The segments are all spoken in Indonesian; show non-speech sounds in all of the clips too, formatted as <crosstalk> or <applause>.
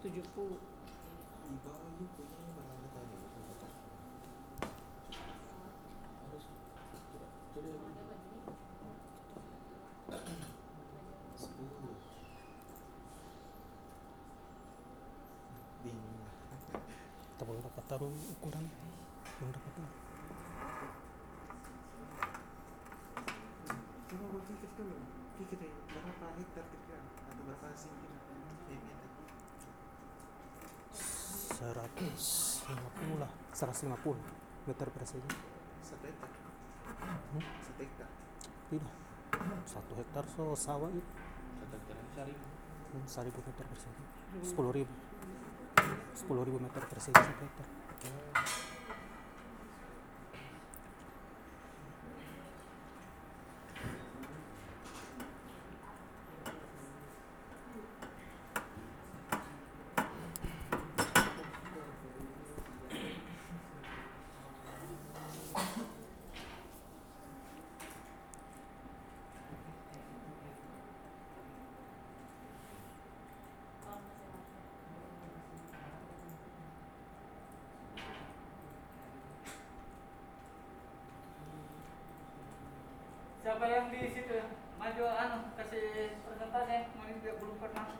tujuh puluh. Di bawah itu punya berapa tadi harus sepuluh bingung kita belum dapat taruh ukuran. Belum dapat taruh coba gue pikir dulu. Pikir deh berapa hektar kira atau berapa senti 150 lah 150 meter persegi hektar hmm? satu hektar tidak. Satu hektar so sawah itu. Satu hektar seribu. Hmm, seribu meter persegi sepuluh ribu. Sepuluh ribu meter persegi satu hektar. Hmm. Maju anu kasih presentasi mau dia belum pernah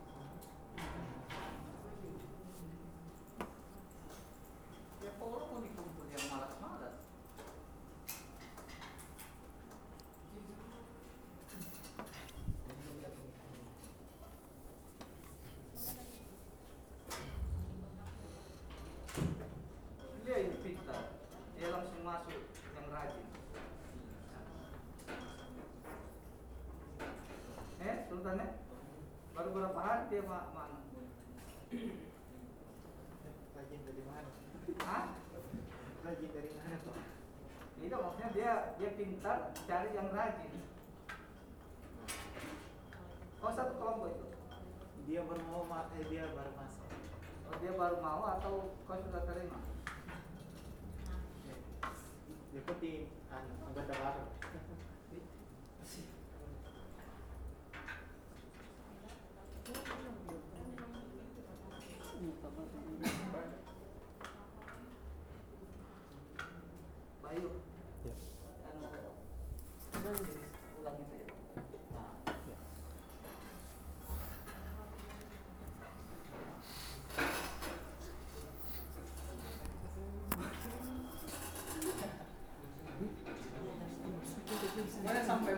dia ma mana? rajin dari mana Hah? rajin dari mana tuh Tidak, maksudnya dia dia pintar cari yang rajin.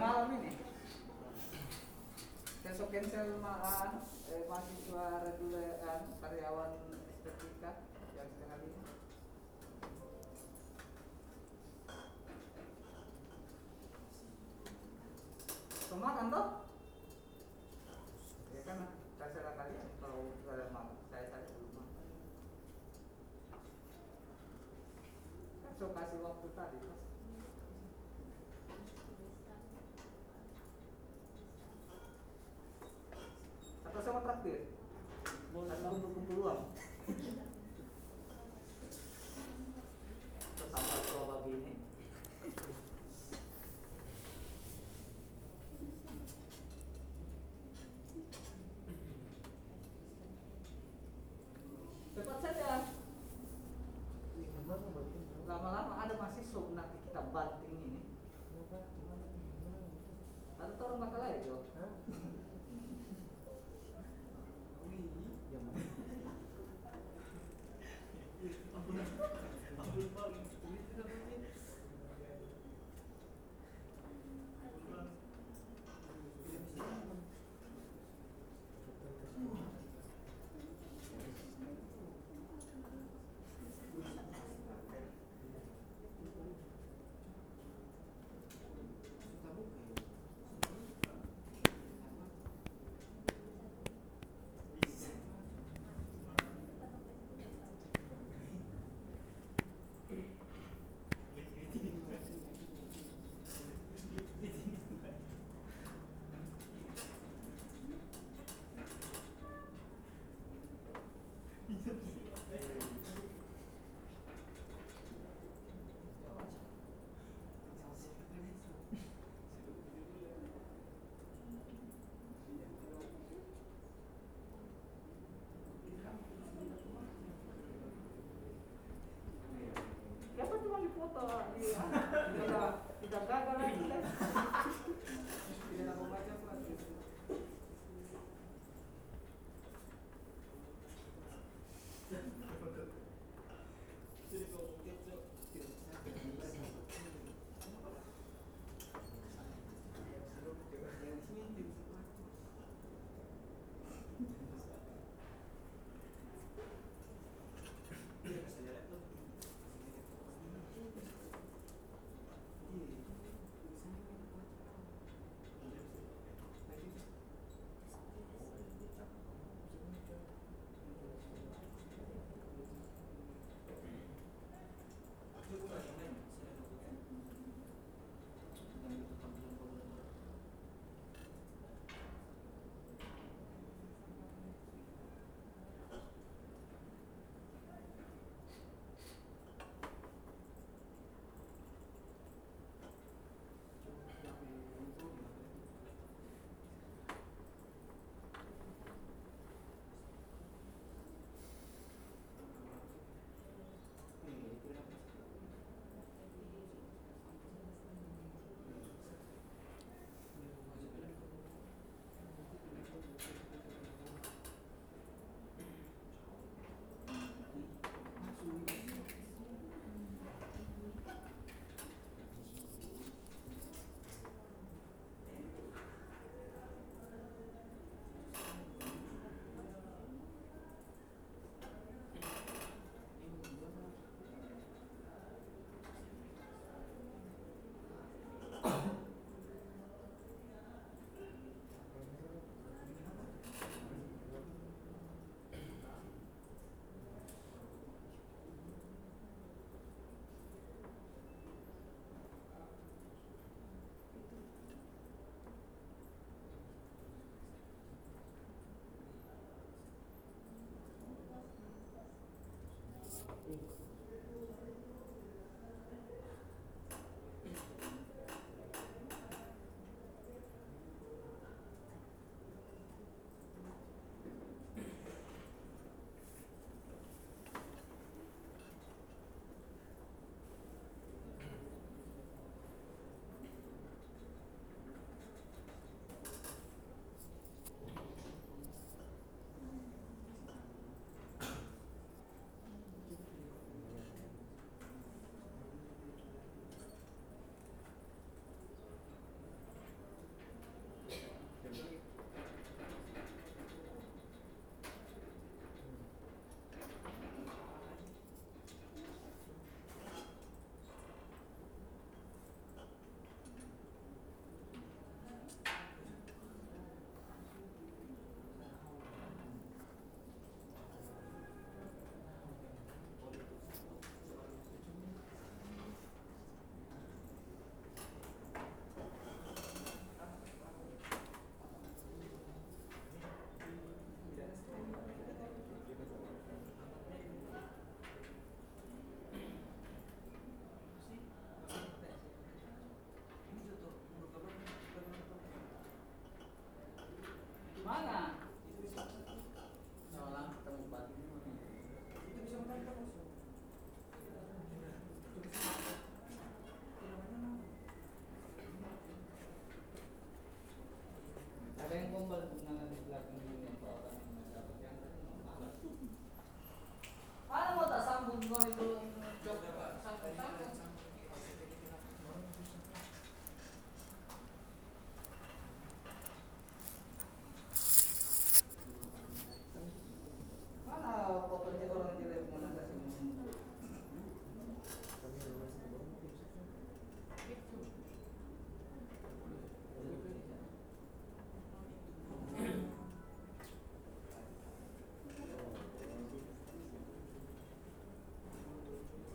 malam ini. Besok cancel malam eh, mahasiswa reguleran eh, karyawan estetika yang sekali. Ini kemarin toh Oh. <coughs>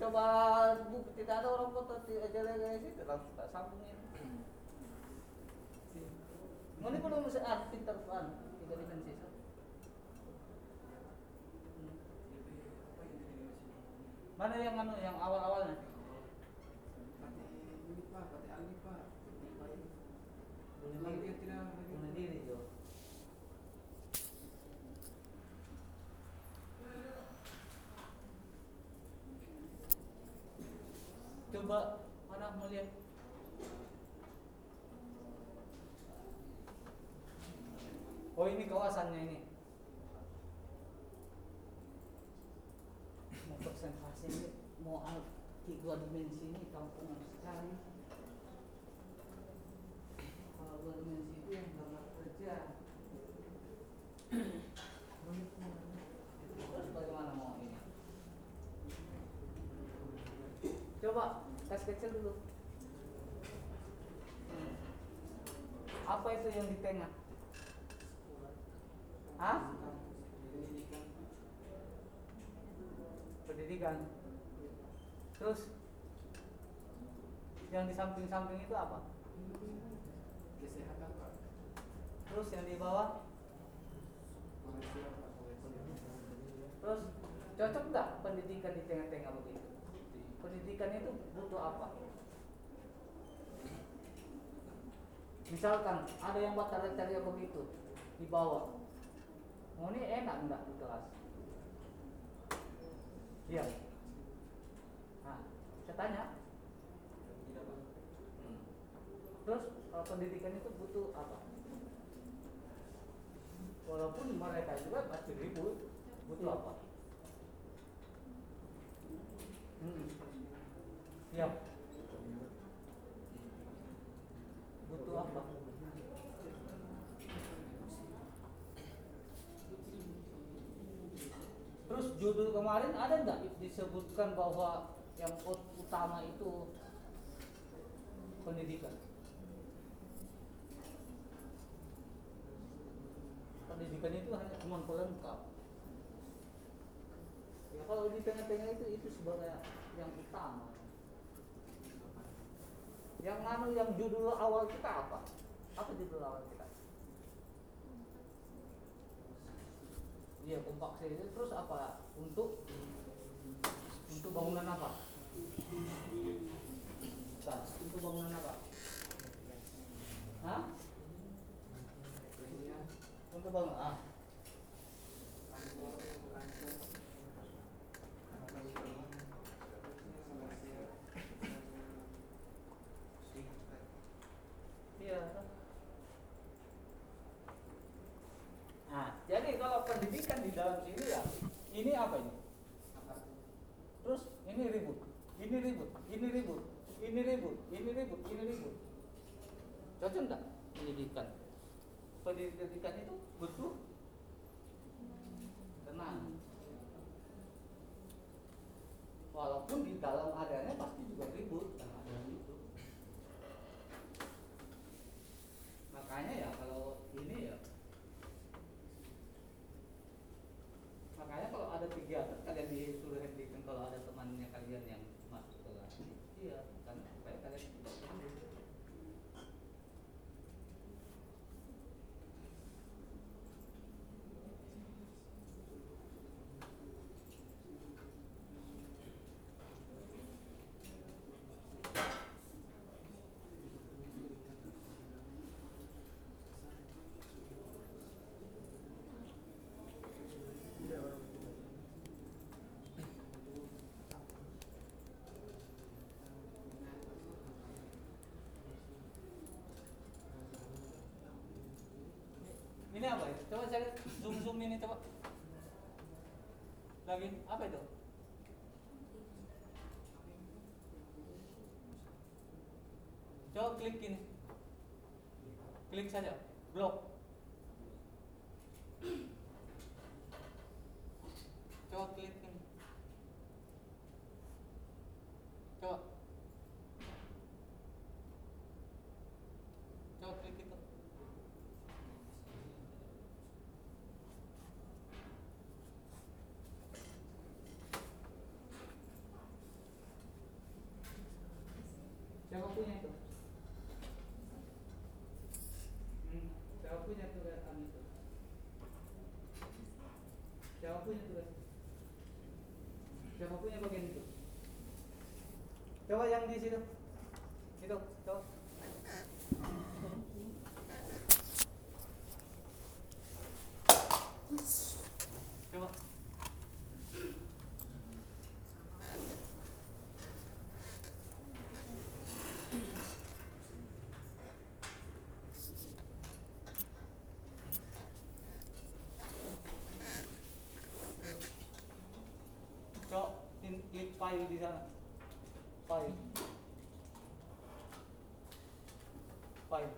coba bu- tidak ada orang foto di aja dari situ langsung tak sambungin. Mau ah tiga dimensi. Mana yang anu yang awal-awalnya? Pati ini pak, pati Ali pak. Pak ini. Bunuh Memang diri. dia tidak Bunuh diri Jo. Coba mana melihat Oh ini kawasannya ini. Mau presentasi ini mau tiga dimensi ini kampungan sekali. Kalau dua dimensi itu yang gambar kerja. Terus bagaimana mau ini? Coba tes kecil dulu. Hmm. Apa itu yang di tengah? Hah? Pendidikan. Terus yang di samping-samping itu apa? Kesehatan pak. Terus yang di bawah? Terus cocok nggak pendidikan di tengah-tengah begitu? Pendidikan itu butuh apa? Misalkan ada yang buat tanda-tanda begitu di bawah, mau ini enak nggak di kelas? Iya. Nah, saya tanya. Tidak pak. Hmm. Terus kalau pendidikan itu butuh apa? Walaupun mereka juga pasti ribut, butuh apa? Hmm. Siap. Butuh apa? Terus judul kemarin ada nggak disebutkan bahwa yang ut- utama itu pendidikan? Pendidikan itu hanya cuma pelengkap. Ya kalau di tengah-tengah itu itu sebagai yang utama. Yang anu yang judul awal kita apa? Apa judul awal kita? Iya kompak itu terus apa? Untuk untuk bangunan apa? Bukan, untuk bangunan apa? Hah? Untuk ah. Iya. Nah, jadi kalau pendidikan di dalam sini ya, ini apa ini? Terus ini ribut, ini ribut, ini ribut, ini ribut, ini ribut, ini ribut. Cocok enggak pendidikan? Pendidikan itu butuh tenang. Walaupun di dalam adanya pasti juga ribut dan ada itu. Makanya ya kalau ini ya makanya kalau ada kegiatan kalian disuruh hentikan kalau ada temannya kalian yang masuk kelas iya karena supaya kalian tidak sendiri Ini apa ya? Coba cari zoom zoom ini coba. Lagi apa itu? punya itu. Hmm, Jawa punya tugas kami itu Siapa punya tugas Siapa punya bagian itu Coba yang di situ. File di sana. File. File.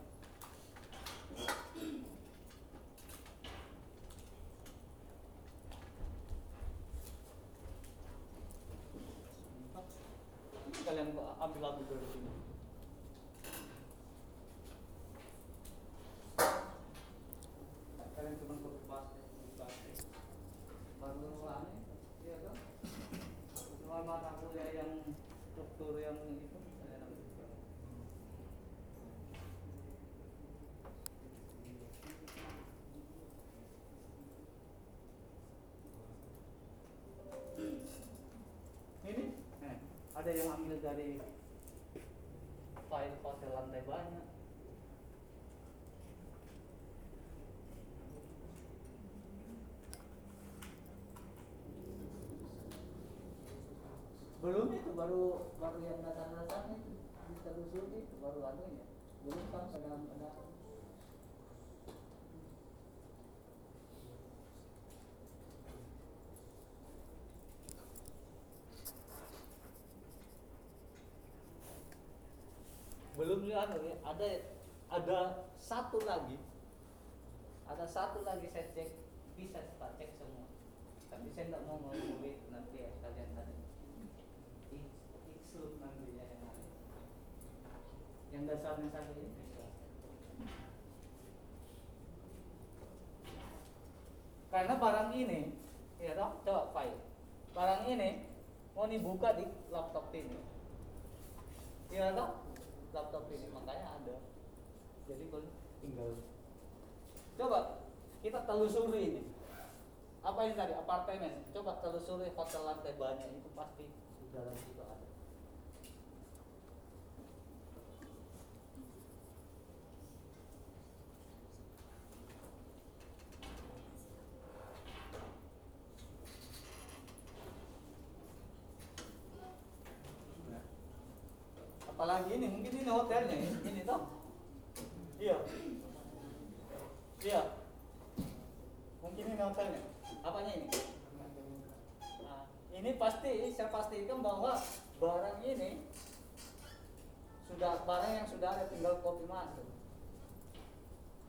Kalian ambil lagu dari sini. Kalian cuma copy paste, copy paste. Baru aneh, iya kan? Cuma mata kuliah yang struktur yang itu saya ambil. Ini eh, ada yang ambil dari file hotel lantai banyak. belum itu baru baru yang dasar-dasarnya itu ditelusuri itu baru anunya belum kan pada pada belum ya anu ya ada ada satu lagi ada satu lagi saya cek bisa tak cek semua tapi saya tidak mau ngomong itu nanti ya kalian tadi Iksul nantinya yang ada. Yang dasarnya saja ini bisa. Karena barang ini, ya toh, coba file. Barang ini mau dibuka di laptop ini. Ya toh, laptop ini makanya ada. Jadi boleh tinggal. Coba kita telusuri ini. Apa yang tadi apartemen? Coba telusuri hotel lantai banyak itu pasti di dalam situ ada. Ini, mungkin ini hotelnya ini, ini toh. Iya. Iya. Mungkin ini hotelnya. Apanya ini? Nah, ini pasti saya pastikan bahwa barang ini sudah barang yang sudah ada tinggal kopi masuk.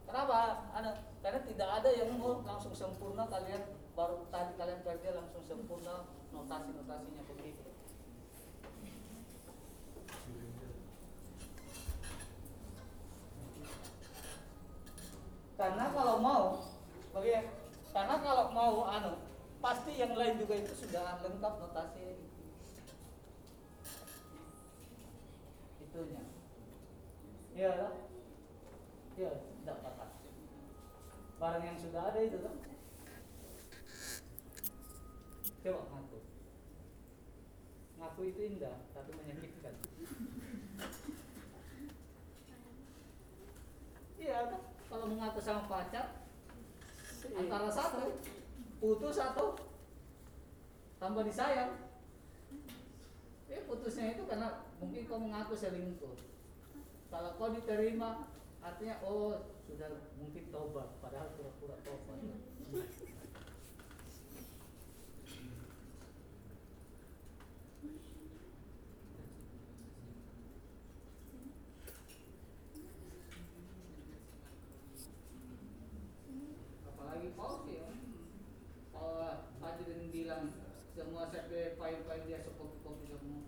Kenapa? Ada karena tidak ada yang mau langsung sempurna kalian baru tadi kalian kerja langsung sempurna notasi-notasinya begitu. Karena kalau mau, bagi karena kalau mau anu, pasti yang lain juga itu sudah lengkap notasi itunya. Lah. Iya, tidak apa Barang yang sudah ada itu kan. Coba ngaku. Ngaku itu indah, tapi menyakitkan. Iya kan? Kalau mengaku sama pacar antara satu putus atau tambah disayang. Eh putusnya itu karena mungkin kau mengaku selingkuh. Kalau kau diterima artinya oh sudah mungkin tobat padahal pura-pura tobat. <laughs> apalagi Fauzi ya kalau Hadirin bilang semua set file-file dia sekopi-kopi semua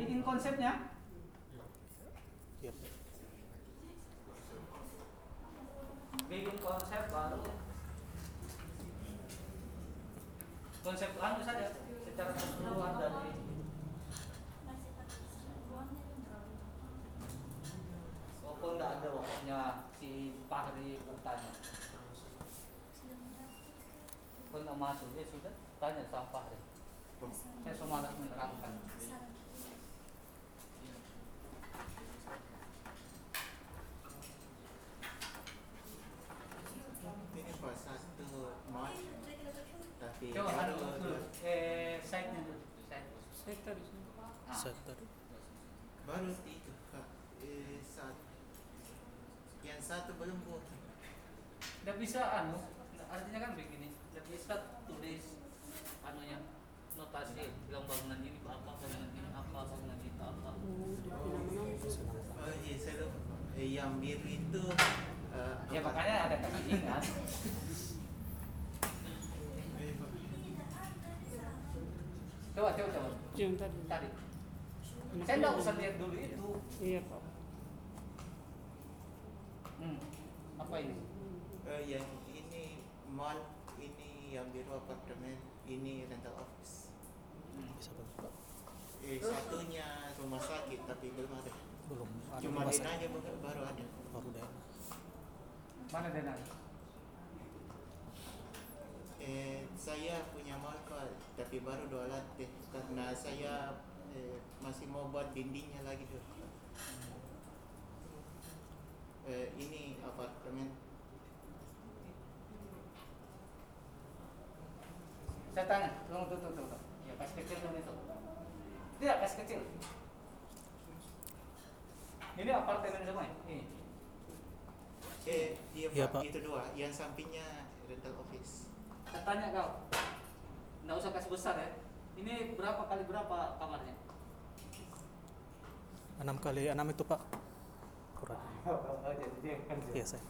Bikin konsepnya. Iya. Bikin konsep baru. Konsep anu saja secara keseluruhan dari Walaupun nggak ada pokoknya si Fahri bertanya. Pun masuk ya sudah tanya sama Fahri. Saya semangat menerangkan. Ini pas satu March tapi Coba anu baru dulu, eh site-nya dulu, site. Sektor di sini. Ah. Set tadi. baru itu kak eh, saat yang satu belum buat Nggak bisa anu, artinya kan begini, nggak bisa tulis anunya notasi bilang bangunan ini apa, bangunan ini apa, bangunan itu apa. Oh, oh iya saya lupa eh, yang biru itu eh, Ya apa? makanya ada kata ingat. Pak. Coba, coba, coba. Tadi. Tadi. Saya nggak usah lihat dulu itu. Iya pak. Hmm. Apa ini? Eh, yang ini mall ini yang biru apartemen ini rental office Hmm. Eh, satunya rumah sakit tapi belum ada Belum ada cuma sakit. aja baru baru ada baru deh. Mana Dena? eh, saya punya Pak, tapi baru dua lantai karena saya eh, masih mau buat dindingnya lagi dulu eh, ini apartemen Saya tanya, tunggu, tunggu, tunggu. tunggu. Ya, kasih kecil dulu itu. Tidak, kasih kecil. Ini apartemen semua ya? Ini. eh iya Iya, Pak, Pak. itu dua yang sampingnya rental office Saya tanya kau. Nggak usah kasih besar ya. Ini berapa kali berapa kamarnya? Enam kali enam itu Pak. <laughs> Kurang. Oh. Iya saya. <laughs>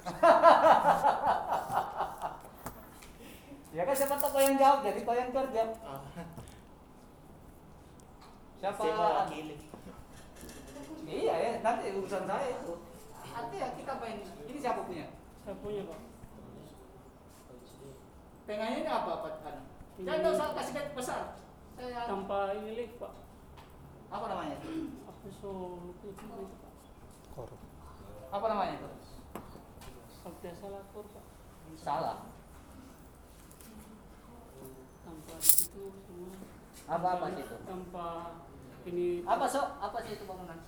Ya kan siapa tahu kau yang jawab, jadi kau yang kerja. Ah, Siapa? saya mewakili Iya ya, nanti urusan saya itu. Artinya kita main, ini siapa punya? Saya punya pak. Tengahnya ini apa Pak? Anu? Jangan nggak usah kasih garis besar. Saya Tanpa ini lift pak. apa namanya? Aku so lupa itu itu pak. Korup. Apa namanya itu? Kalau tidak salah kur pak. Salah. Tanpa itu semua. Apa apa sih itu? Tanpa ini Apa sok? Apa sih itu bangunan?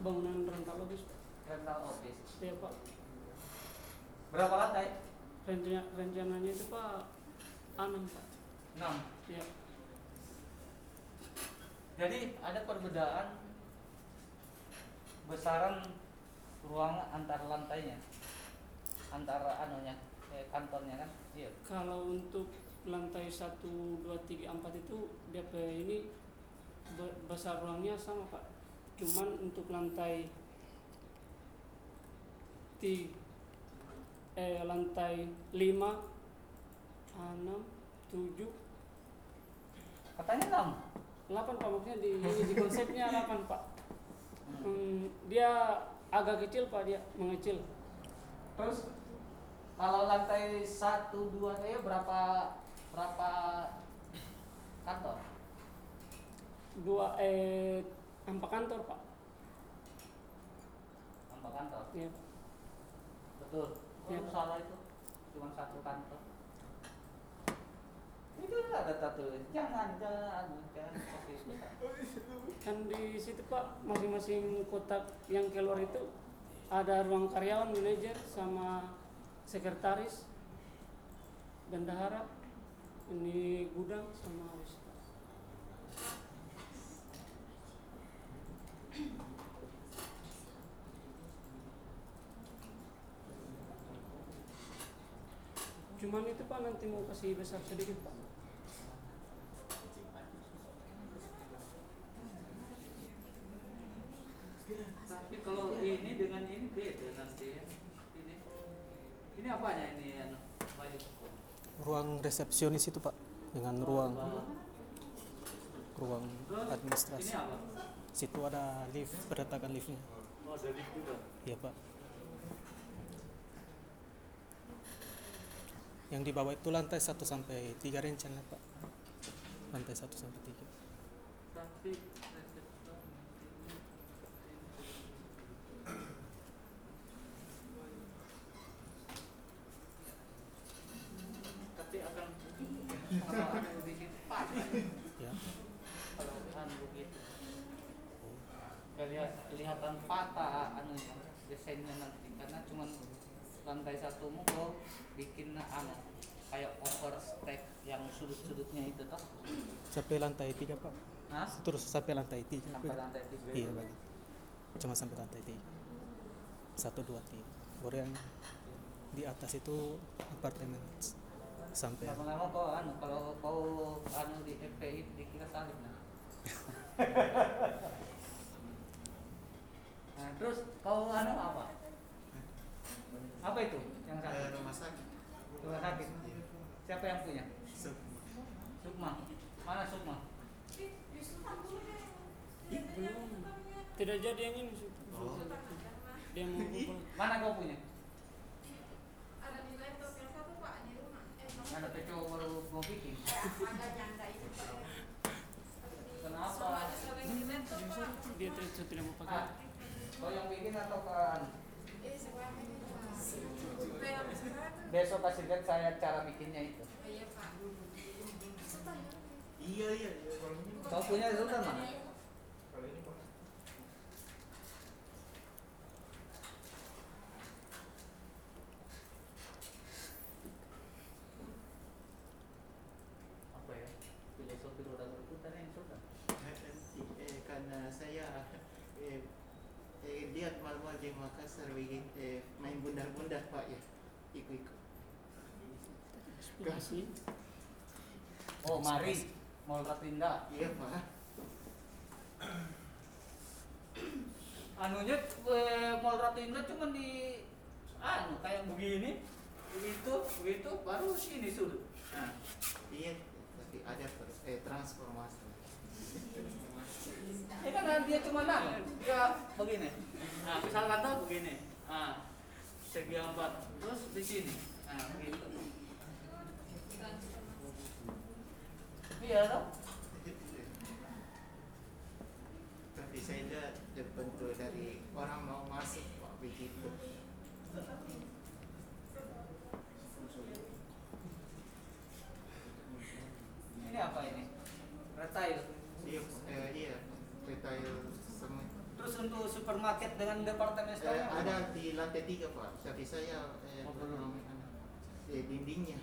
bangunan rental office. Rental office. Iya pak. Berapa lantai? Rencana, rencananya itu pak enam pak. 6. Iya. Jadi ada perbedaan besaran ruangan antar lantainya. Antara anunya, eh, kantornya kan? Iya. Kalau untuk lantai 1, 2, 3, 4 itu DP ini be- besar ruangnya sama pak. Cuman untuk lantai ti eh lantai 5 6 7 Katanya 6. 8 pak. Maksudnya di, di konsepnya 8 pak. Hmm, dia agak kecil pak. Dia mengecil. Terus kalau lantai 1 2 eh berapa berapa kantor? dua eh empat kantor pak Empat kantor. ya Betul. Iya. Oh, salah itu. Cuma satu kantor. Itu ada satu. Jangan, jangan, jangan seperti itu. Pak. kan di situ pak masing-masing kotak yang keluar itu ada ruang karyawan manajer sama sekretaris bendahara ini gudang sama cuman itu pak nanti mau kasih besar sedikit pak resepsionis itu pak dengan ruang. Ruang administrasi. Situ ada lift berdatangan liftnya. Iya pak. Yang di bawah itu lantai 1 sampai 3 rencana pak. Lantai 1 sampai 3 Tapi tapi akan sama ada bikin patah ya kalau kan begitu. Kalian kelihatan patah anu desainnya nanti karena cuma lantai satu muka bikin anu kayak overstack yang sudut-sudutnya itu toh. sampai lantai 3 pak Hah? terus sampai lantai 3 Sampai lantai tiga. iya bagi cuma sampai lantai 3 satu dua tiga baru yang di atas itu apartemen sampai Lama-lama kau anu kalau kau anu di FPI dikira salib nah. <laughs> nah terus kau anu apa? Apa itu yang sakit? rumah sakit Rumah sakit. Siapa yang punya? Sup. Sukma. Mana Sukma? Tidak jadi yang ini. Su. Oh. Dia mau kumpul. Mana kau punya? ada di laptop yang satu pak di rumah eh Ada peco baru mau bikin. ada nyangka itu Kenapa? soalnya ada yang di laptop pak Dia tidak mau Ah, pakai. kau yang bikin atau kan? eh sekarang ini pak supaya sekarang Besok kasih lihat saya cara bikinnya itu. iya pak iya iya iya. Kau punya Sultan mana? Apa ya? Filosofi roda berputar yang Sultan. eh, karena saya eh, eh, lihat mal-mal di Makassar bikin eh, main bundar-bundar pak ya ikut-ikut Kasih. Mari. Mall Kapinda. iya pak Anunya eh, Mall Rapinda cuma di anu kayak begini. Begitu, begitu baru sini sudut. Nah, iya tapi ada eh transformasi ini kan dia cuma nang, dia begini. Nah, misalkan tuh begini. Nah, segi empat terus di sini. Nah, begitu. Iya toh? tapi saya lihat bentuk dari orang mau masuk pak begitu Ini apa ini? Retail. iya eh, iya retail semua Terus untuk supermarket dengan departemen Eh, store ada di lantai tiga pak tapi saya eh, Oh, belum. eh, dindingnya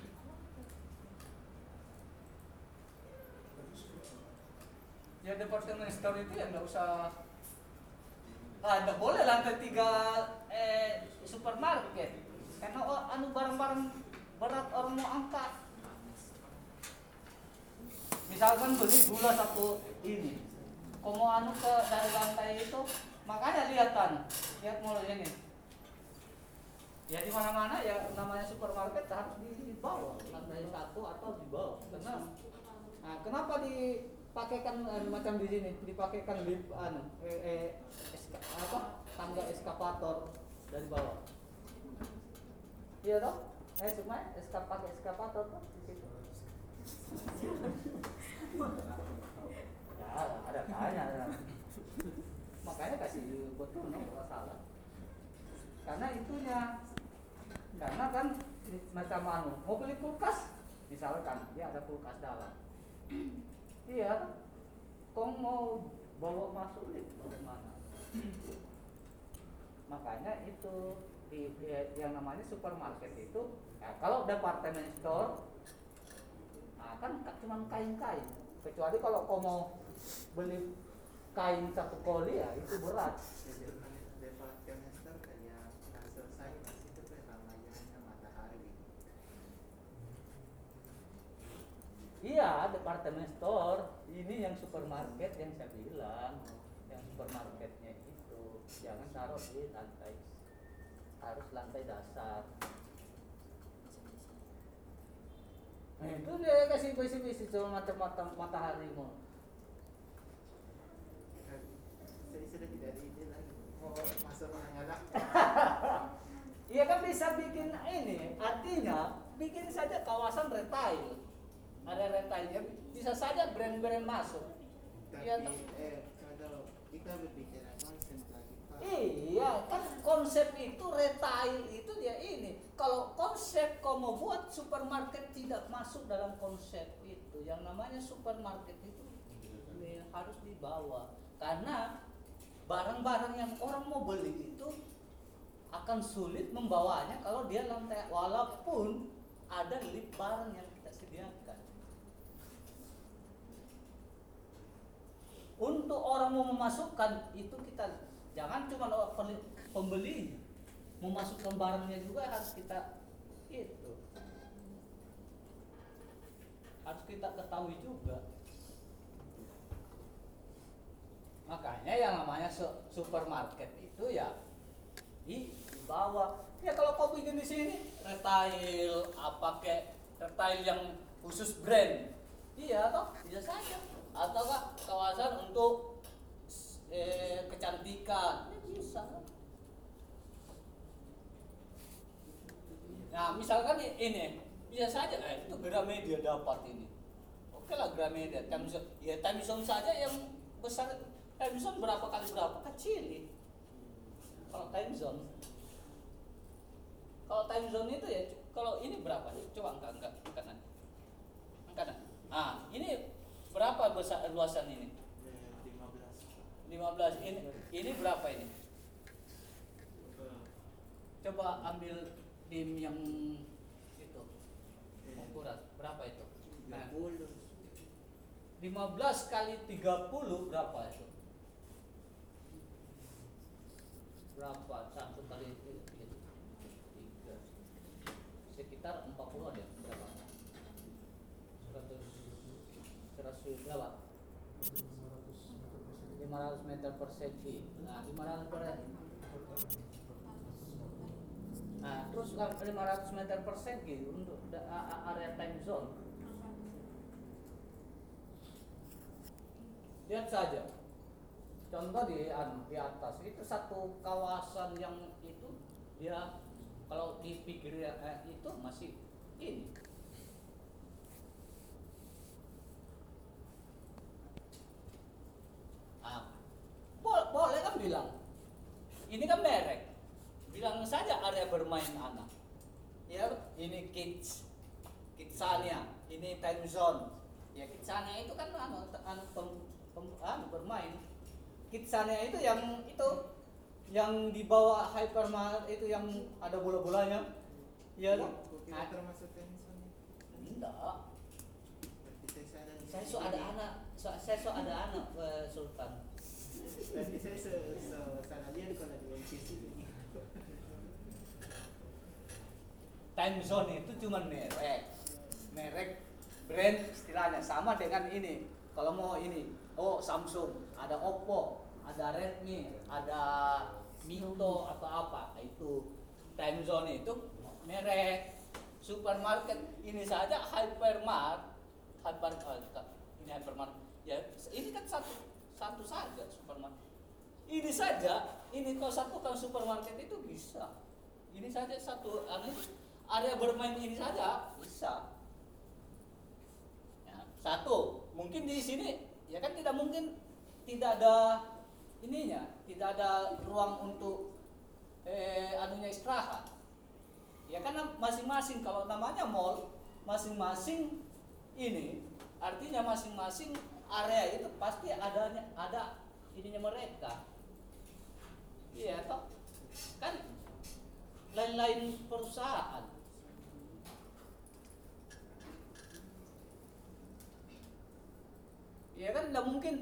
Ya departemen store itu ya nggak usah. Ah nggak boleh lantai tiga eh, supermarket karena oh, anu barang-barang berat orang mau angkat. Misalkan beli gula satu ini. Kau mau anu ke dari lantai itu makanya lihat kan lihat mulai ini. Ya di mana-mana ya namanya supermarket harus di bawah. Lantai satu atau di bawah? Karena nah, kenapa dipakaikan eh, macam di sini dipakaikan lift anu eh, eh, eska- apa tangga eskavator dari bawah. Iya toh? Eh cuma eskap pakai eskavator tuh di situ. Ya ada tanya. Ada. makanya kasih betul no kalau salah. Karena itunya karena kan macam anu mau beli kulkas misalkan dia ada kulkas dalam iya. Kau mau bawa masuk lift bagaimana <clears throat> makanya itu di, di- yang namanya supermarket itu ya, kalau departemen store nah kan ka- cuman kain-kain. Kecuali kalau kau mau beli kain satu koli ya itu berat. departemen store kayak kasur saya masih itu kan namanya matahari Iya, departemen store. Ini yang supermarket yang saya bilang. Yang supermarketnya itu jangan taruh di lantai. Harus lantai dasar. itu dia kasih visi-visi cuma mata-mata matahari mau. Saya sudah tidak ada ide lagi. Mau masuk. <laughs> Iya kan bisa bikin ini, artinya bikin saja kawasan retail. Ada retailnya, bisa saja brand-brand masuk. Iya, Tapi toh. eh kalau kita berbicara konsep lagi. Iya, kan konsep itu retail itu dia ini. Kalau konsep kau mau buat supermarket tidak masuk dalam konsep itu. Yang namanya supermarket itu harus dibawa karena barang-barang yang orang mau beli itu akan sulit membawanya kalau dia lantai walaupun ada lift barang yang kita sediakan. Untuk orang mau memasukkan itu kita jangan cuma pembeli memasukkan barangnya juga harus kita itu harus kita ketahui juga. Makanya yang namanya su- supermarket itu ya di bawah. Ya kalau kau bikin di sini retail apa kek retail yang khusus brand. Iya toh, bisa saja. Atau kawasan untuk eh, kecantikan, ya bisa. Nah, misalkan ini bisa saja eh, itu Gramedia dapat ini. Oke lah Gramedia, Timezone, ya Timezone saja yang besar Timezone berapa kali berapa kecil nih. Kalau Timezone, kalau Timezone itu ya, kalau ini berapa? Coba angkat nanti. Angkat nanti. Ah, ini berapa besar luasan ini? Eh, 15. 15 ini ini berapa ini? Coba ambil dim yang itu ukuran berapa itu? Nah, 30. 15 kali 30 berapa itu? Berapa? Satu kali itu sekitar 40 ada berapa? 100 100 berapa? 500 meter persegi. Nah, 500 per Nah, terus kan 500 meter persegi untuk area time zone. Lihat saja. Contoh di anu, di atas itu satu kawasan yang itu dia kalau dipikir eh, itu masih ini. Ah, bo- boleh kan bilang. Ini kan merek. Bilang saja area bermain anak. Ya, ini kids. Kidsania, zone. Ya Kidsania itu kan anu, anu pem- pem- anu bermain. Kidsania itu yang itu yang di bawah hypermart itu yang ada bola-bolanya. Ya kan? Nah, termasuk Timezone? enggak. Saya so ada anak, so, saya so ada anak eh, Sultan. Berarti saya se salah lihat kalau di MCC ini. Time zone itu cuma merek, merek brand istilahnya sama dengan ini. Kalau mau ini, oh Samsung, ada Oppo, ada Redmi, ada Mito atau apa itu. Time zone itu merek. Supermarket ini saja hypermart. Hypermart ini hypermart. Ya ini kan satu satu saja supermarket. Ini saja ini kalau satu kalau supermarket itu bisa. Ini saja satu anu area bermain ini saja bisa satu mungkin di sini ya kan tidak mungkin tidak ada ininya tidak ada ruang untuk eh, anunya istirahat. Ya karena masing-masing kalau namanya mall masing-masing ini artinya masing-masing area itu pasti adanya ada ininya mereka. Iya toh? Kan lain-lain perusahaan ya kan tidak mungkin.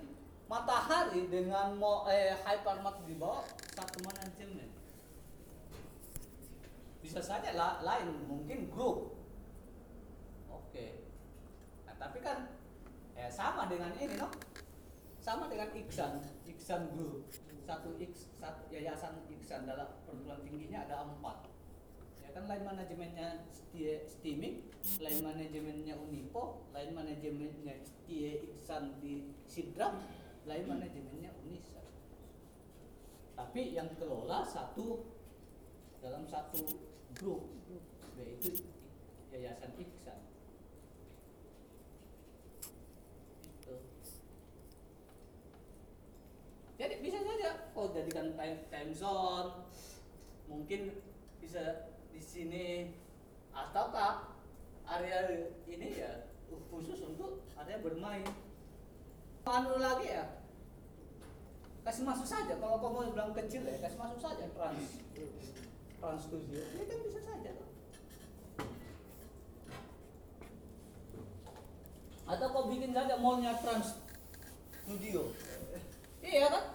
Matahari dengan mo eh, hypermart di bawah satu manajemen bisa saja la- lain mungkin grup oke. Nah tapi kan eh sama dengan ini no? Sama dengan Iksan Iksan Group. Satu X satu yayasan Iksan dalam perguruan tingginya ada empat kan line manajemennya Steaming, line manajemennya Unipo, line manajemennya Tie Iksan di Sidram, line manajemennya Unisa. Tapi yang kelola satu dalam satu grup, yaitu Yayasan Iksan. Itu. Jadi bisa saja oh jadikan time, time zone mungkin bisa sini. Ataukah area ini ya khusus untuk area bermain. Anu lagi ya? Kasih masuk saja kalau kamu mau bilang kecil ya kasih masuk saja trans. Trans studio. Ini kan bisa saja atau kau bikin saja mallnya trans studio? Iya kan?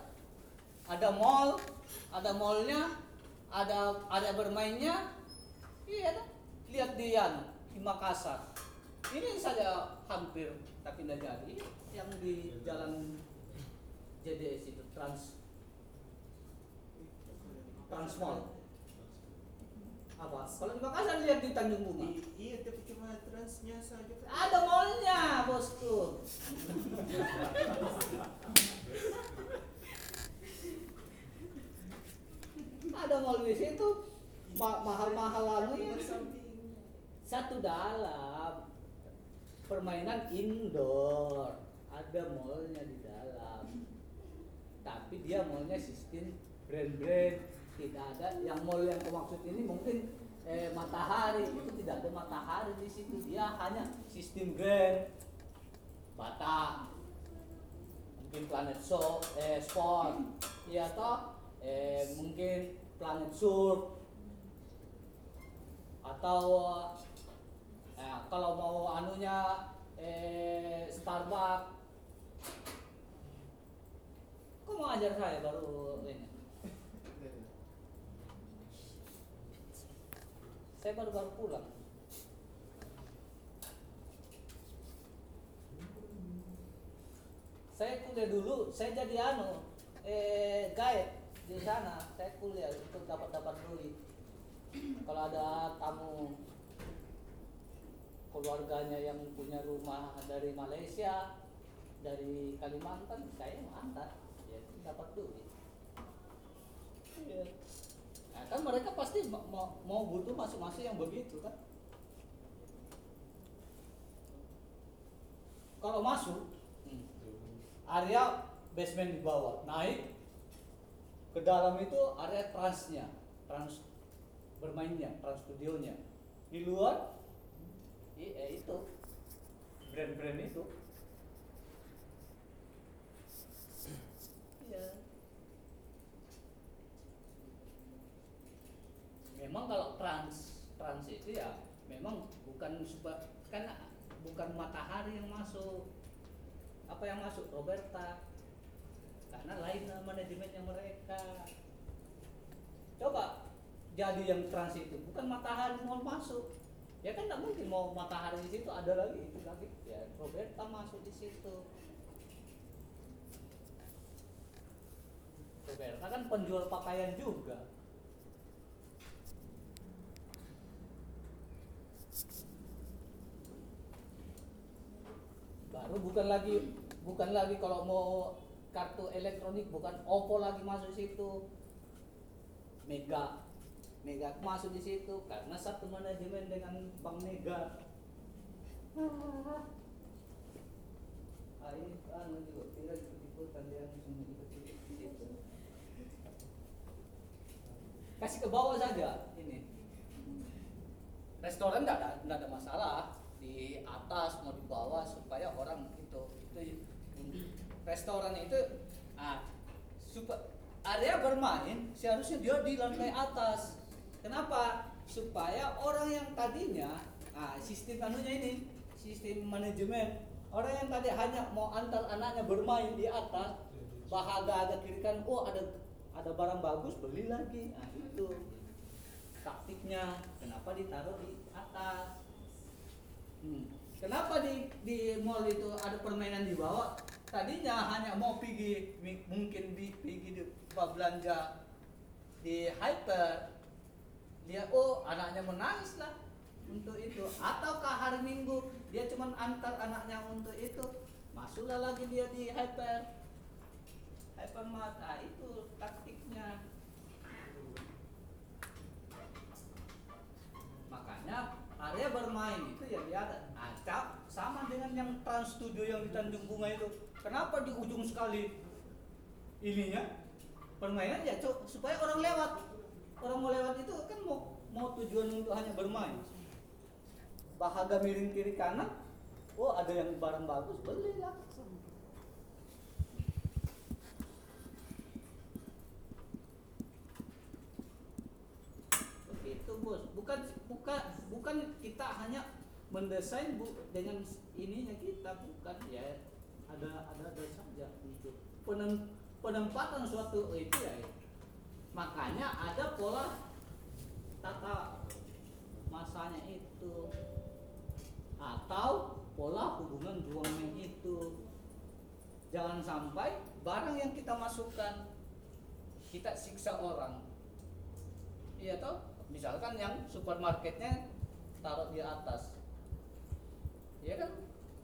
Ada mall ada mallnya ada ada bermainnya iya kan? Lihat di Yan di Makassar. Ini saja hampir tapi tidak jadi yang di jalan JDS itu trans trans mall apa? Kalau di Makassar lihat di Tanjung Bunga. Iya tapi cuma transnya saja ada mallnya bosku. Ada mall di situ mahal-mahal anu ya Samping. satu dalam. Permainan indoor. Ada mallnya di dalam. Tapi dia mallnya sistem brand-brand. Tidak ada yang mall yang kau maksud ini mungkin eh, matahari. Itu tidak ada matahari di situ. Dia hanya sistem brand. Bata mungkin planet show eh, sport ya toh? Eh, mungkin planet surf atau eh, kalau mau anunya eh, Starbucks. Kok mau ajar saya baru ini? Saya baru baru pulang. Saya kuliah dulu saya jadi anu eh guide di sana. Saya kuliah untuk dapat dapat duit kalau ada tamu keluarganya yang punya rumah dari Malaysia dari Kalimantan saya antar. Ya dapat duit. Iya. Nah, kan mereka pasti mau, mau- mau butuh masuk-masuk yang begitu kan? Kalau masuk hmm, area basement di bawah naik ke dalam itu area transnya trans bermainnya trans studionya. Di luar eh, itu. Brand-brand itu. Iya. memang kalau trans trans itu ya memang bukan suba- kan bukan matahari yang masuk. Apa yang masuk? Roberta. Karena lain manajemennya mereka. Coba jadi yang trans itu bukan matahari mau masuk. Ya kan tidak mungkin mau matahari di situ ada lagi lagi. Ya Roberta masuk di situ. Roberta kan penjual pakaian juga. Baru bukan lagi bukan lagi kalau mau kartu elektronik bukan Oppo lagi masuk situ. Mega Mega masuk di situ karena satu manajemen dengan Bank Mega. <laughs> Ini anu juga ikut-ikutan dia semua ikut-ikut kasih ke bawah saja ini. Restoran tidak ada nggak ada masalah. Di atas mau di bawah supaya orang itu itu restoran itu ah super area bermain seharusnya dia di lantai atas kenapa? Supaya orang yang tadinya ah sistem anunya ini sistem manajemen orang yang tadi hanya mau antar anaknya bermain di atas bahagia ada kiri kan oh ada ada barang bagus beli lagi. Nah itu taktiknya. Kenapa ditaruh di atas? Hmm. Kenapa di di mall itu ada permainan di bawah? Tadinya hanya mau pergi mungkin pergi di belanja di hyper lihat oh anaknya menangis lah untuk itu. Ataukah hari minggu dia cuma antar anaknya untuk itu? Masuklah lagi dia di hyper hypermart ah itu taktiknya. Makanya area bermain itu ya dia acap sama dengan yang trans studio yang di Tanjung Bunga itu. Kenapa di ujung sekali ininya? Permainan ya supaya orang lewat orang mau lewat itu kan mau mau tujuan untuk hanya bermain. Bahagia miring kiri kanan oh ada yang barang bagus belilah begitu bos. Bukan bukan bukan kita hanya mendesain bu dengan ininya kita bukan. Ya ada ada ada saja itu Penem, penempatan suatu itu ya makanya ada pola tata masanya itu. Atau pola hubungan ruangan itu. Jangan sampai barang yang kita masukkan kita siksa orang. Iya toh? Misalkan yang supermarketnya taruh di atas. Ya kan?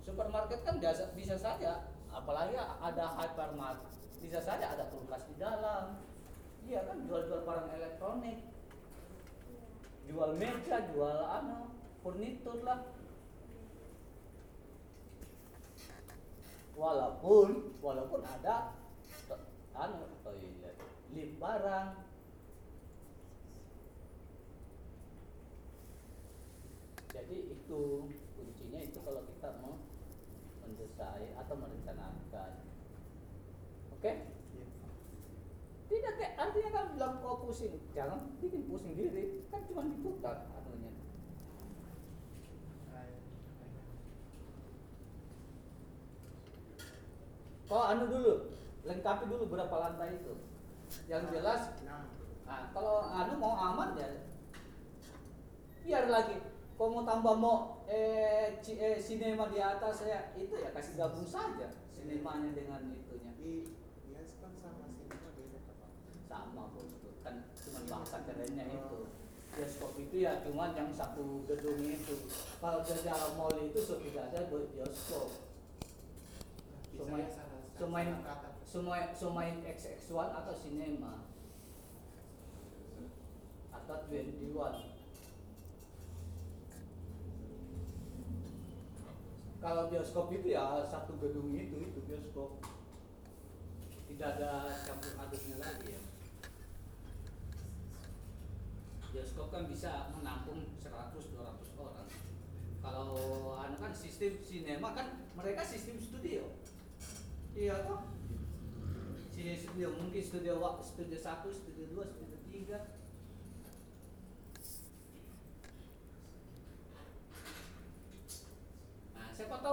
Supermarket kan bisa saja apalagi ada hypermart bisa saja ada kulkas di dalam iya kan jual-jual barang elektronik. Jual meja jual anu furnitur lah. Walaupun walaupun ada anu toilet lift barang. Jadi itu kuncinya itu kalau kita mau mendesain atau merencanakan. Oke tidak kayak artinya kan bilang kau pusing jangan bikin pusing diri kan cuma diputar anunya kau anu dulu lengkapi dulu berapa lantai itu yang jelas Nah, kalau anu mau aman ya biar lagi. Kalau mau tambah mau eh, eh sinema di atas ya itu ya kasih gabung saja sinemanya dengan itunya. di bioskop sama sinema beda apa? Sama bos itu cuma bahasa kerennya itu. Bioskop itu ya cuma yang satu gedung itu. Kalau secara mall itu sudah ada buat bioskop. Salah kata. semua semua XX1 atau sinema atau 21 kalau bioskop itu ya satu gedung itu itu bioskop tidak ada campur aduknya lagi ya bioskop kan bisa menampung 100-200 orang. Kalau anu kan sistem sinema kan mereka sistem studio. Iya toh? Sini studio mungkin studio studio satu studio dua studio tiga. Nah siapa tahu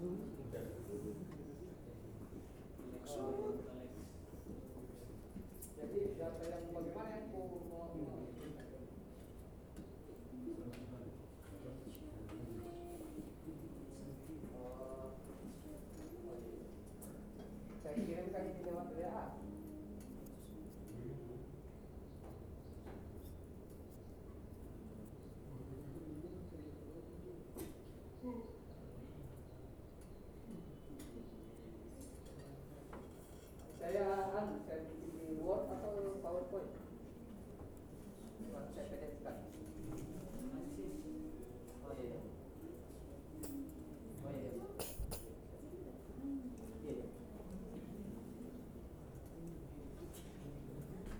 Mm-hmm.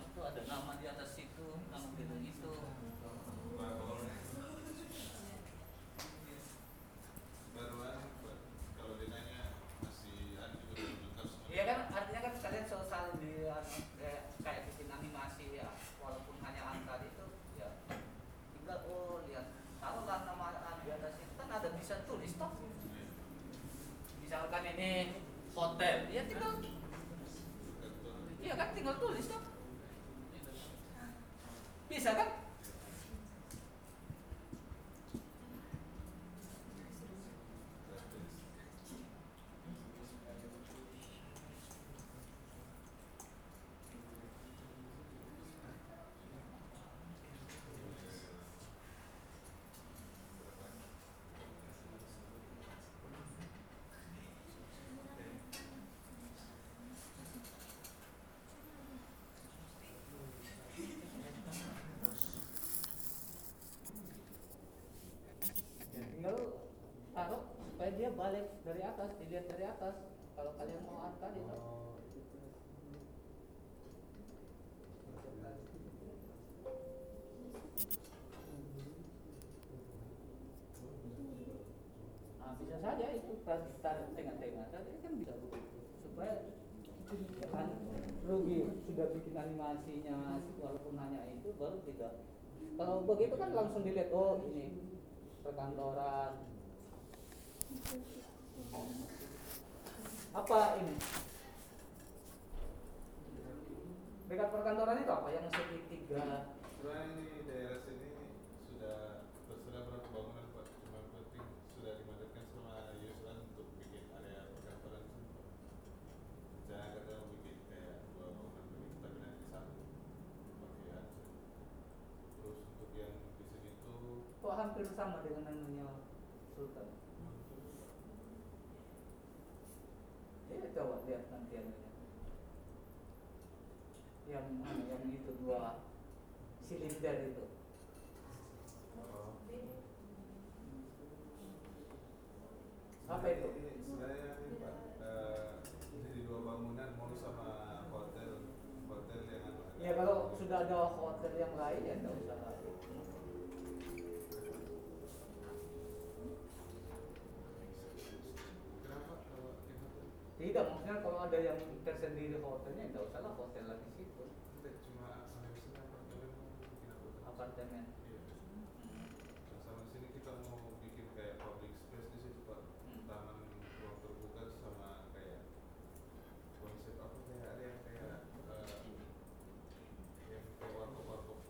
Itu ada nama di atas itu, nama gedung itu. Baruan kalau ditanya masih ada juga belum lengkap semua. Iya kan artinya kan kalian selesai di anu, kayak kayak bikin animasi ya walaupun hanya angka itu ya tinggal oh lihat kalau lah nama di atas itu kan ada bisa tulis toh misalkan ini hotel ya tinggal iya kan tinggal tulis toh bisa kan ya tinggal taruh supaya dia balik dari atas dilihat dari atas. Kalau kalian mau angka itu Nah, bisa saja itu tarik tengah-tengah tadi kan bisa begitu supaya kan rugi sudah bikin animasinya walaupun hanya itu baru tidak kalau begitu kan langsung dilihat oh ini perkantoran apa ini dekat perkantoran itu apa yang segitiga Sebenarnya ini daerah sini sudah terserah berapa bangunan Pak. Cuma penting sudah dimandatkan sama Yusran untuk bikin area perkantoran. Jangan kata mau bikin kayak dua bangunan begitu tapi nanti satu pakai aja. Terus untuk yang di sini tuh kok hampir sama dengan anunya Sultan ya coba lihat nanti anunya yang anu, yang itu dua silinder itu oh, apa itu Ini sebenarnya ini Pak, eh, jadi dua bangunan mall sama hotel hotel yang anu ada- ya kalau sudah ada hotel yang lain ya nggak usah lagi Kenapa kalau di hotel? tidak maksudnya kalau ada yang tersendiri hotelnya nggak usah lah hotel lagi situ Tidak, cuma harusnya apartemen mau bikin apa? apartemen Iya. Nah, sama sini kita mau bikin kayak public space di situ Pak. Hmm. Taman ruang terbuka sama kayak konsep apa kayak ada yang kayak eh, yang kayak warkop-warkop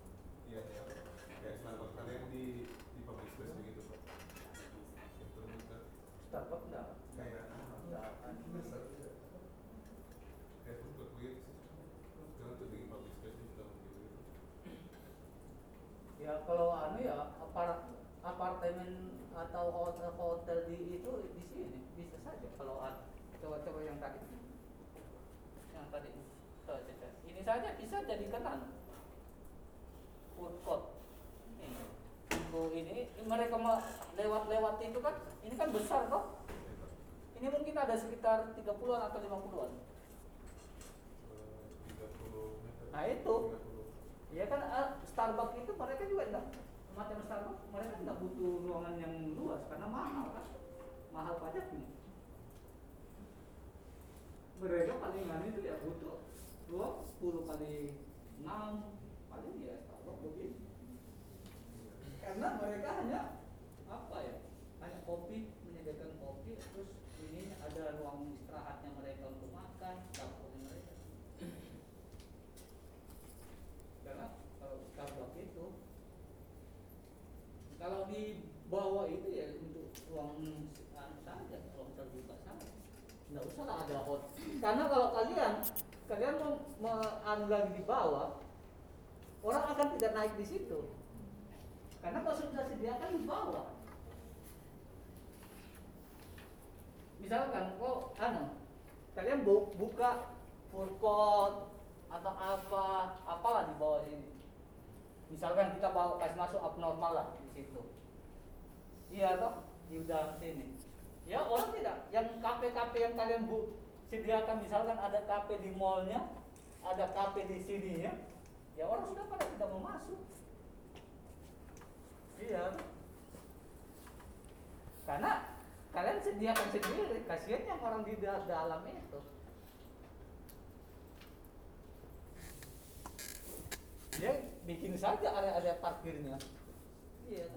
iya ya kayak Starbucks ada yang di di public space begitu Pak. Yang terbuka Starbucks nggak kayak nggak akan kayak terbuka begitu sih. Jangan tuh bikin public space kita mau bikin begitu. Ya kalau anu ya apart apartemen atau hotel hotel di itu di sini bisa saja kalau coba-coba yang tadi. Yang tadi ini saja bisa jadikan anu food court. Ini. Ini mereka mau lewat-lewat itu kan ini kan besar toh. Ini mungkin ada sekitar 30-an atau 50-an Eh, 30 meter. Nah, itu. 30. Ya kan eh, Starbucks itu mereka juga enggak macam Starbucks mereka enggak butuh ruangan yang luas karena mahal kan. Mahal pajaknya. Mereka palingan itu ya butuh ruang 10 kali 6 paling ya kalau begini karena mereka hanya apa ya hanya kopi menyediakan kopi terus ini ada ruang istirahatnya mereka untuk makan dapurnya mereka karena kalau Starbucks itu kalau di bawah itu ya untuk ruang anu saja ruang terbuka saja nggak usah lah ada hot karena kalau kalian kalian mau me- anu lagi di bawah orang akan tidak naik di situ. Karena kalau sudah sediakan di bawah. Misalkan kok anu kalian bu- buka food court atau apa apalah di bawah sini misalkan kita bawa kasih masuk abnormal lah di situ. Iya toh di dalam sini. Ya orang tidak. Yang kafe-kafe yang kalian bu sediakan misalkan ada kafe di mallnya ada kafe di sini ya ya orang sudah pada tidak mau masuk. Iya. Karena kalian sediakan sendiri kasihan yang orang di da- dalam itu. Dia bikin saja area-area parkirnya. Iya.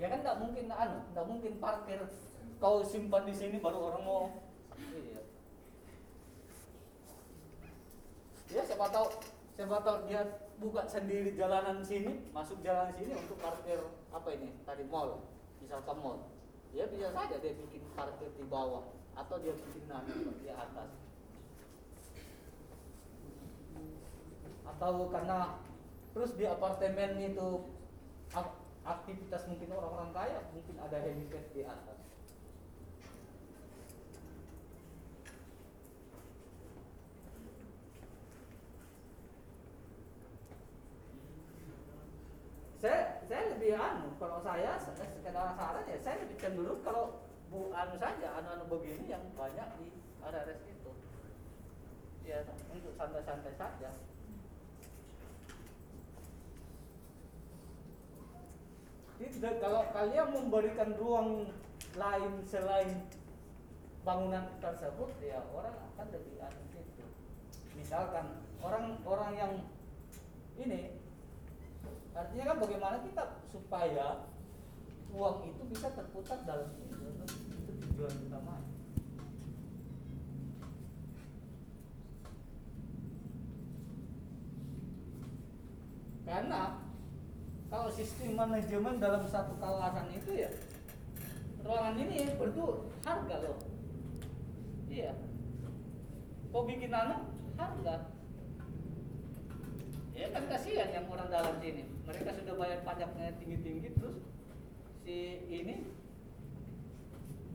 Ya kan nggak mungkin anu nggak mungkin parkir kau simpan di sini baru orang mau. Iya. Ya siapa tahu siapa tahu dia buka sendiri jalanan sini masuk jalan sini untuk parkir apa ini? Tadi mall misalkan mall. Ya bisa saja dia bikin parkir di bawah atau dia bikin anu di atas. Atau karena terus di apartemen itu ak- aktivitas mungkin orang-orang kaya mungkin ada helipad di atas lebih anu kalau saya se- sekedar saran ya saya lebih cenderung kalau bu anu saja anu anu begini yang banyak di area itu ya untuk santai-santai saja. Tidak kalau kalian memberikan ruang lain selain bangunan tersebut ya orang akan lebih anu itu misalkan orang-orang yang ini artinya kan bagaimana kita supaya uang itu bisa terputar dalam ini? Itu tujuan utama karena kalau sistem manajemen dalam satu kawasan itu ya ruangan ini perlu harga loh. Iya. Kau bikin anak harga. Ya kan kasihan yang orang dalam sini mereka sudah bayar pajaknya tinggi-tinggi terus si ini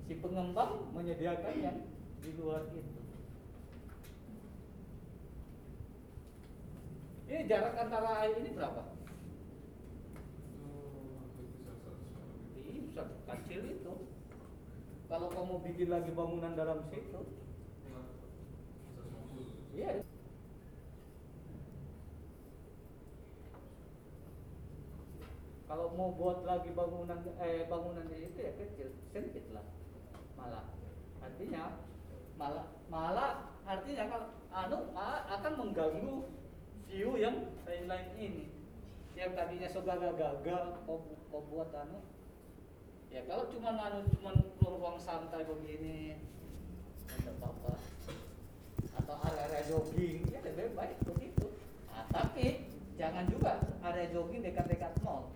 si pengembang menyediakan yang di luar itu ini jarak antara air ini berapa? Satu kecil itu. Kalau kamu bikin lagi bangunan dalam situ, iya. Kalau mau buat lagi bangunan eh bangunan di itu ya kecil, sempit lah. Malah. Artinya malah malah artinya kalau anu akan mengganggu view yang lain-lain ini. Yang tadinya segagal-gagal kau, kau buat anu? Ya kalau cuma anu cuma ruang santai begini tidak apa-apa. Atau area jogging ya lebih baik begitu. Nah, tapi jangan juga area jogging dekat-dekat mall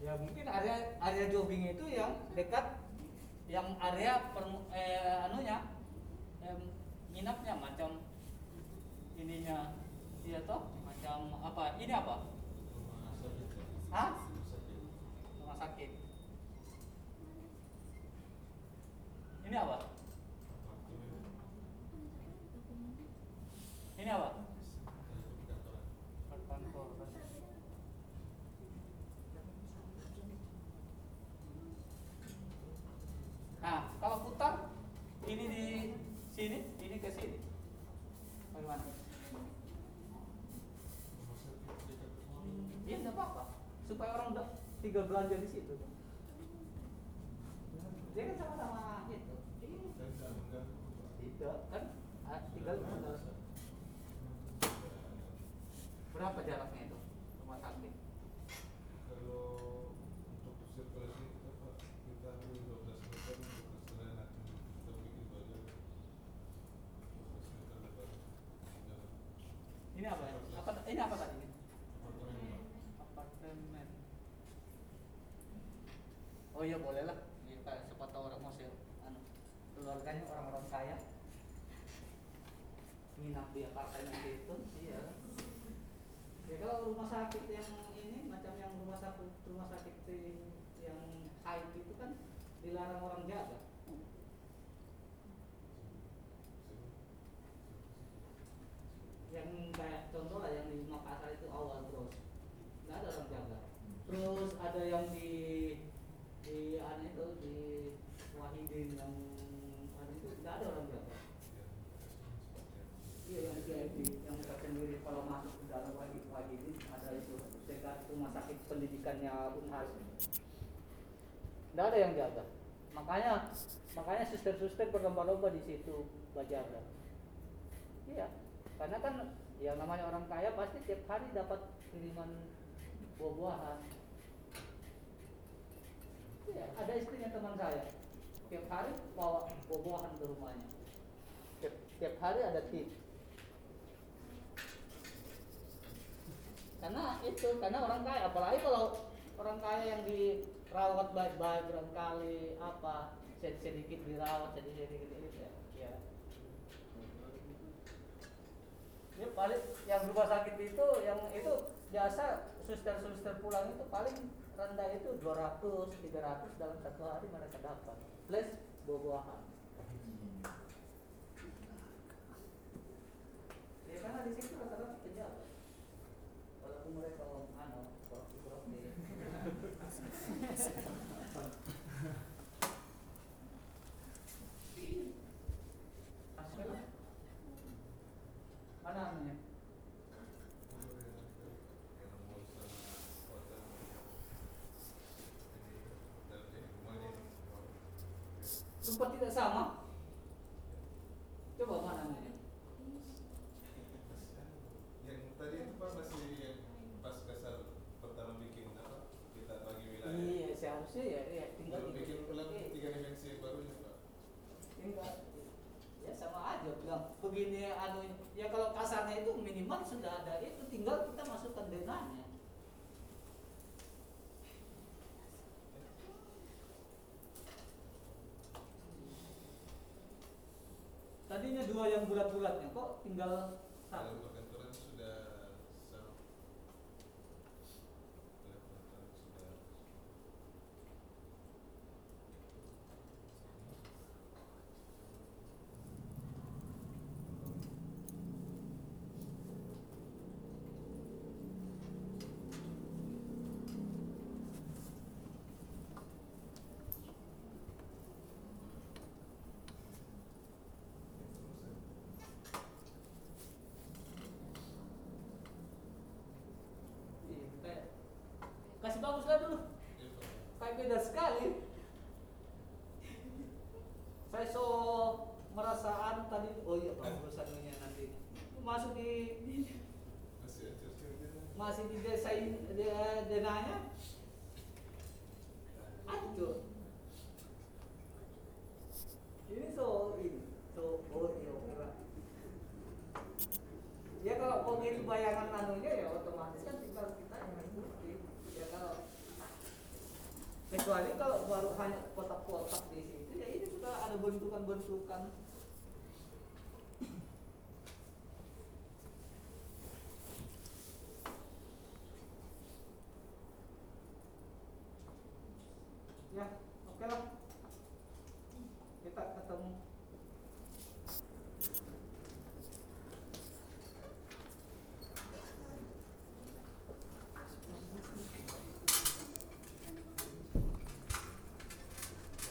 ya mungkin area area jogging itu yang dekat yang area per, eh, anunya em, nginapnya macam ininya iya toh? Macam apa? Ini apa? Hah? rumah sakit Ini apa? Ini apa? Nah, kalau putar ini di sini, ini ke sini. Bagaimana? Iya, enggak apa-apa. Supaya orang enggak tiga belanja di situ. Iya. Ya kalau rumah sakit yang ini macam yang rumah sakit rumah sakit yang high itu kan dilarang orang jaga. Yang kayak contoh lah yang di Makassar itu awal terus nggak ada orang jaga. Terus ada yang di di aneh itu di Wahidin yang anu itu nggak ada orang jaga. Iya yang VIP yang tersendiri kalau masuk ke dalam wajib wajib ini ada itu dekat rumah sakit pendidikannya Unhas. Tidak ada yang jaga. Makanya makanya suster-suster berlomba-lomba di situ berjaga. Iya, karena kan yang namanya orang kaya pasti tiap hari dapat kiriman buah-buahan. Iya, ada istrinya teman saya. Tiap hari bawa buah-buahan ke rumahnya. Tiap, tiap hari ada tip. karena itu karena orang kaya apalagi kalau orang kaya yang dirawat baik-baik barangkali apa sedikit dirawat sedikit sedikit ya. Ya paling yang rumah sakit itu yang itu biasa suster-suster pulang itu paling rendah itu 200 300 dalam satu hari mereka dapat. Plus buah-buahan. Ya karena di situ rata-rata pejabat walaupun mereka anu korupsi-korupsi Asal. mana anunya Yang mall sama hotel. Ini hotel ini rumahnya ini. tempat tidak sama coba mana anunya Yang tadi itu Pak masih yang pas kasar pertama bikin apa? Kita bagi wilayah. iya seharusnya ya, ya tinggal Belum bikin ulang iya. tiga dimensi barunya Pak. tinggal ya sama aja bilang begini anu ya kalau kasarnya itu minimal sudah ada itu tinggal kita masukkan denanya tadinya dua yang bulat-bulatnya kok tinggal satu perkantoran sudah sama. Dalam perkantoran sudah. Iya, kayak- bagus lah dulu. Kayak beda sekali. Saya so merasa anu tadi oh iya urusannya nanti. Masuk di Masih di desain de, denanya